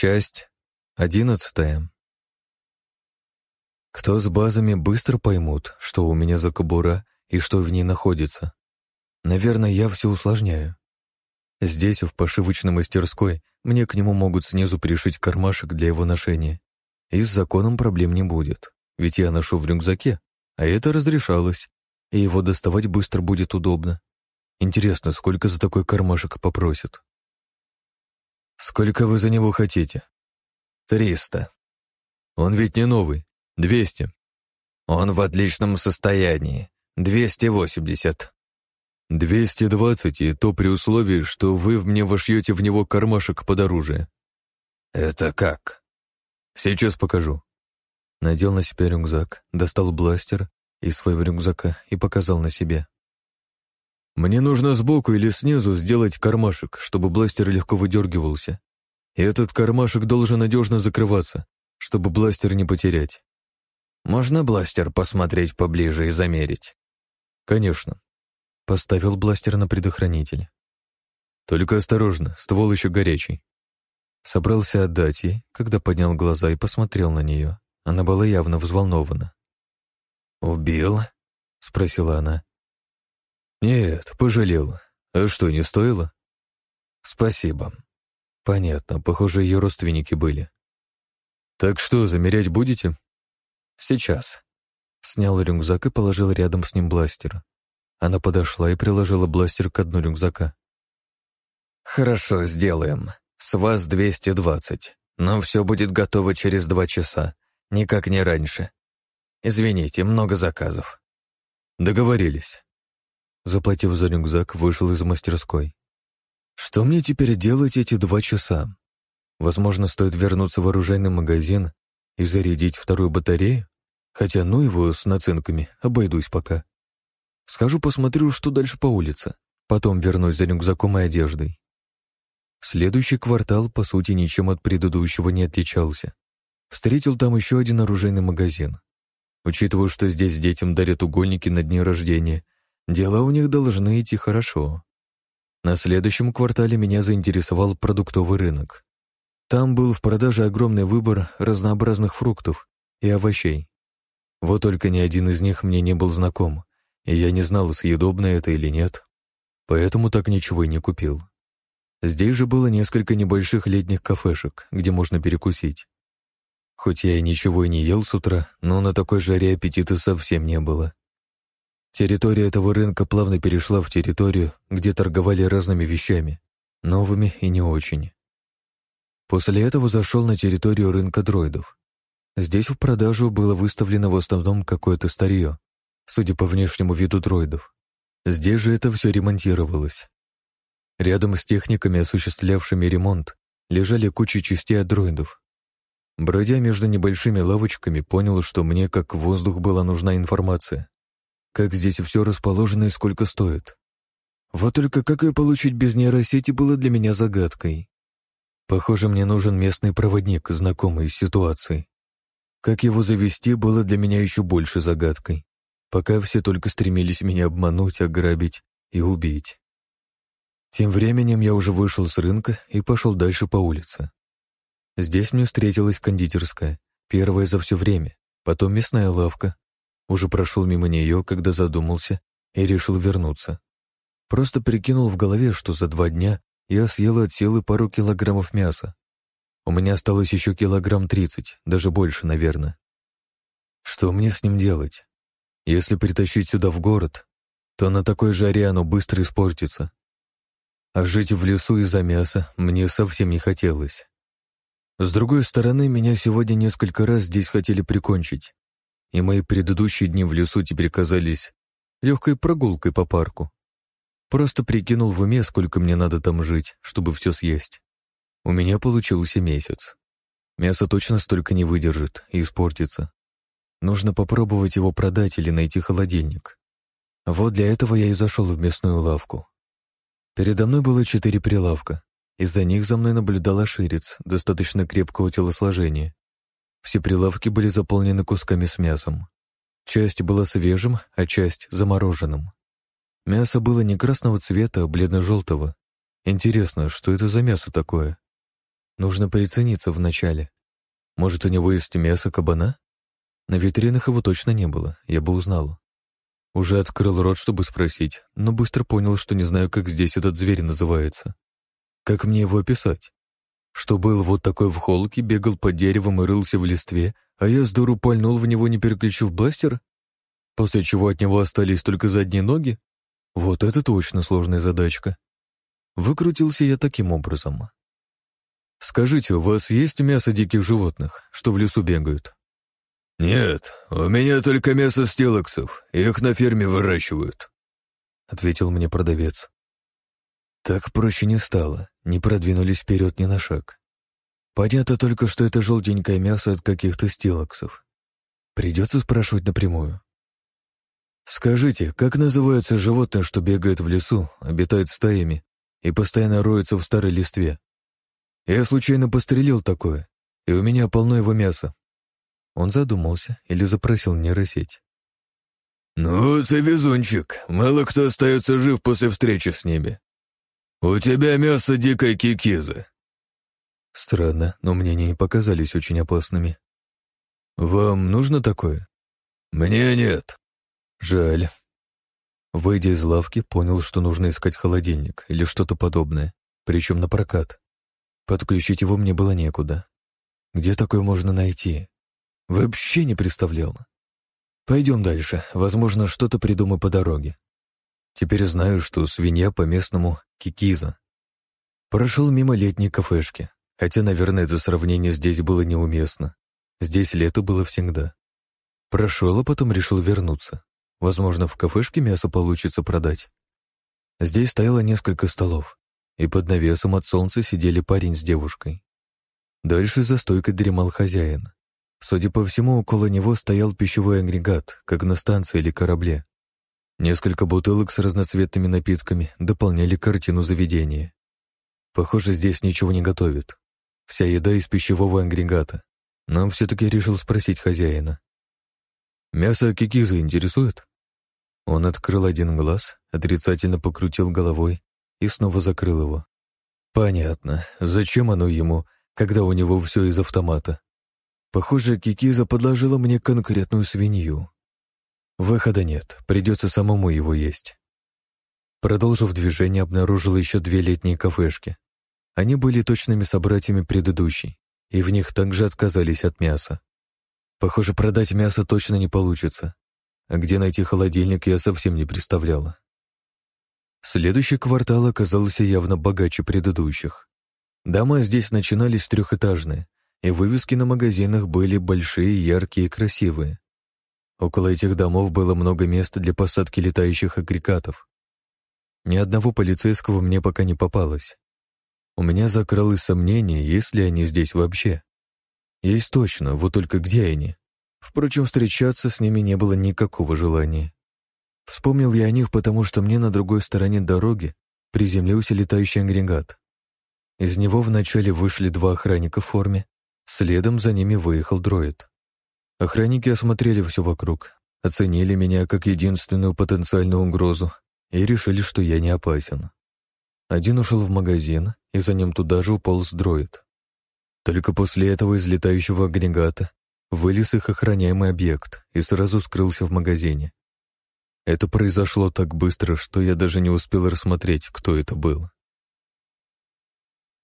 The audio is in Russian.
Часть одиннадцатая. Кто с базами быстро поймут, что у меня за кобура и что в ней находится. Наверное, я все усложняю. Здесь, в пошивочной мастерской, мне к нему могут снизу пришить кармашек для его ношения. И с законом проблем не будет, ведь я ношу в рюкзаке, а это разрешалось, и его доставать быстро будет удобно. Интересно, сколько за такой кармашек попросят? Сколько вы за него хотите? Триста. Он ведь не новый. Двести. Он в отличном состоянии. Двести восемьдесят. Двести двадцать, и то при условии, что вы мне вошьете в него кармашек под оружие. Это как? Сейчас покажу. Надел на себя рюкзак, достал бластер из своего рюкзака и показал на себе. Мне нужно сбоку или снизу сделать кармашек, чтобы бластер легко выдергивался. И этот кармашек должен надежно закрываться, чтобы бластер не потерять. Можно бластер посмотреть поближе и замерить? Конечно. Поставил бластер на предохранитель. Только осторожно, ствол еще горячий. Собрался отдать ей, когда поднял глаза и посмотрел на нее. Она была явно взволнована. «Убил?» — спросила она. «Нет, пожалел. А что, не стоило?» «Спасибо». «Понятно, похоже, ее родственники были». «Так что, замерять будете?» «Сейчас». Снял рюкзак и положил рядом с ним бластер. Она подошла и приложила бластер к дну рюкзака. «Хорошо, сделаем. С вас 220. Но все будет готово через два часа. Никак не раньше. Извините, много заказов». «Договорились». Заплатив за рюкзак, вышел из мастерской. Что мне теперь делать эти два часа? Возможно, стоит вернуться в оружейный магазин и зарядить вторую батарею? Хотя ну его с нацинками, обойдусь пока. Скажу, посмотрю, что дальше по улице. Потом вернусь за рюкзаком и одеждой. Следующий квартал, по сути, ничем от предыдущего не отличался. Встретил там еще один оружейный магазин. Учитывая, что здесь детям дарят угольники на дни рождения, Дела у них должны идти хорошо. На следующем квартале меня заинтересовал продуктовый рынок. Там был в продаже огромный выбор разнообразных фруктов и овощей. Вот только ни один из них мне не был знаком, и я не знал, съедобно это или нет, поэтому так ничего и не купил. Здесь же было несколько небольших летних кафешек, где можно перекусить. Хоть я и ничего и не ел с утра, но на такой жаре аппетита совсем не было. Территория этого рынка плавно перешла в территорию, где торговали разными вещами, новыми и не очень. После этого зашел на территорию рынка дроидов. Здесь в продажу было выставлено в основном какое-то старье, судя по внешнему виду дроидов. Здесь же это все ремонтировалось. Рядом с техниками, осуществлявшими ремонт, лежали кучи частей от дроидов. Бродя между небольшими лавочками, понял, что мне, как воздух, была нужна информация как здесь все расположено и сколько стоит. Вот только как ее получить без нейросети было для меня загадкой. Похоже, мне нужен местный проводник, знакомый с ситуацией. Как его завести, было для меня еще больше загадкой, пока все только стремились меня обмануть, ограбить и убить. Тем временем я уже вышел с рынка и пошел дальше по улице. Здесь мне встретилась кондитерская, первая за все время, потом мясная лавка, уже прошел мимо нее, когда задумался и решил вернуться. Просто прикинул в голове, что за два дня я съел от силы пару килограммов мяса. У меня осталось еще килограмм тридцать, даже больше, наверное. Что мне с ним делать? Если притащить сюда в город, то на такой жаре оно быстро испортится. А жить в лесу из-за мяса мне совсем не хотелось. С другой стороны, меня сегодня несколько раз здесь хотели прикончить, и мои предыдущие дни в лесу теперь казались легкой прогулкой по парку. Просто прикинул в уме, сколько мне надо там жить, чтобы все съесть. У меня получился месяц. Мясо точно столько не выдержит и испортится. Нужно попробовать его продать или найти холодильник. Вот для этого я и зашел в местную лавку. Передо мной было четыре прилавка. Из-за них за мной наблюдала ширец, достаточно крепкого телосложения. Все прилавки были заполнены кусками с мясом. Часть была свежим, а часть — замороженным. Мясо было не красного цвета, а бледно-желтого. Интересно, что это за мясо такое? Нужно прицениться вначале. Может, у него есть мясо кабана? На витринах его точно не было, я бы узнал. Уже открыл рот, чтобы спросить, но быстро понял, что не знаю, как здесь этот зверь называется. Как мне его описать? Что был вот такой в холке, бегал под деревом и рылся в листве, а я с дуру пальнул в него, не переключив бластер? После чего от него остались только задние ноги? Вот это точно сложная задачка. Выкрутился я таким образом. «Скажите, у вас есть мясо диких животных, что в лесу бегают?» «Нет, у меня только мясо стелоксов, их на ферме выращивают», — ответил мне продавец. Так проще не стало, не продвинулись вперед ни на шаг. Понятно только, что это желтенькое мясо от каких-то стилоксов. Придется спрашивать напрямую. «Скажите, как называется животное, что бегает в лесу, обитает стаями и постоянно роется в старой листве? Я случайно пострелил такое, и у меня полно его мяса». Он задумался или запросил нейросеть. «Ну, ты везунчик. Мало кто остается жив после встречи с ними. У тебя мясо дикой кикизы». Странно, но мне они не показались очень опасными. «Вам нужно такое?» «Мне нет». «Жаль». Выйдя из лавки, понял, что нужно искать холодильник или что-то подобное, причем на прокат. Подключить его мне было некуда. Где такое можно найти? Вообще не представлял. Пойдем дальше, возможно, что-то придумаю по дороге. Теперь знаю, что свинья по-местному кикиза. Прошел мимо летней кафешки, хотя, наверное, это сравнение здесь было неуместно. Здесь лето было всегда. Прошел, а потом решил вернуться. Возможно, в кафешке мясо получится продать. Здесь стояло несколько столов и под навесом от солнца сидели парень с девушкой. Дальше за стойкой дремал хозяин. Судя по всему, около него стоял пищевой агрегат, как на станции или корабле. Несколько бутылок с разноцветными напитками дополняли картину заведения. Похоже, здесь ничего не готовят. Вся еда из пищевого агрегата. Но все-таки решил спросить хозяина. «Мясо кикиза интересует?» Он открыл один глаз, отрицательно покрутил головой и снова закрыл его. Понятно, зачем оно ему, когда у него все из автомата. Похоже, Кикиза подложила мне конкретную свинью. Выхода нет, придется самому его есть. Продолжив движение, обнаружил еще две летние кафешки. Они были точными собратьями предыдущей, и в них также отказались от мяса. Похоже, продать мясо точно не получится. А где найти холодильник, я совсем не представляла. Следующий квартал оказался явно богаче предыдущих. Дома здесь начинались трехэтажные, и вывески на магазинах были большие, яркие и красивые. Около этих домов было много места для посадки летающих агрегатов. Ни одного полицейского мне пока не попалось. У меня закралось сомнение, есть ли они здесь вообще. Есть точно, вот только где они? Впрочем, встречаться с ними не было никакого желания. Вспомнил я о них, потому что мне на другой стороне дороги приземлился летающий агрегат. Из него вначале вышли два охранника в форме, следом за ними выехал дроид. Охранники осмотрели все вокруг, оценили меня как единственную потенциальную угрозу и решили, что я не опасен. Один ушел в магазин, и за ним туда же уполз дроид. Только после этого из летающего агрегата вылез их охраняемый объект и сразу скрылся в магазине. Это произошло так быстро, что я даже не успел рассмотреть, кто это был.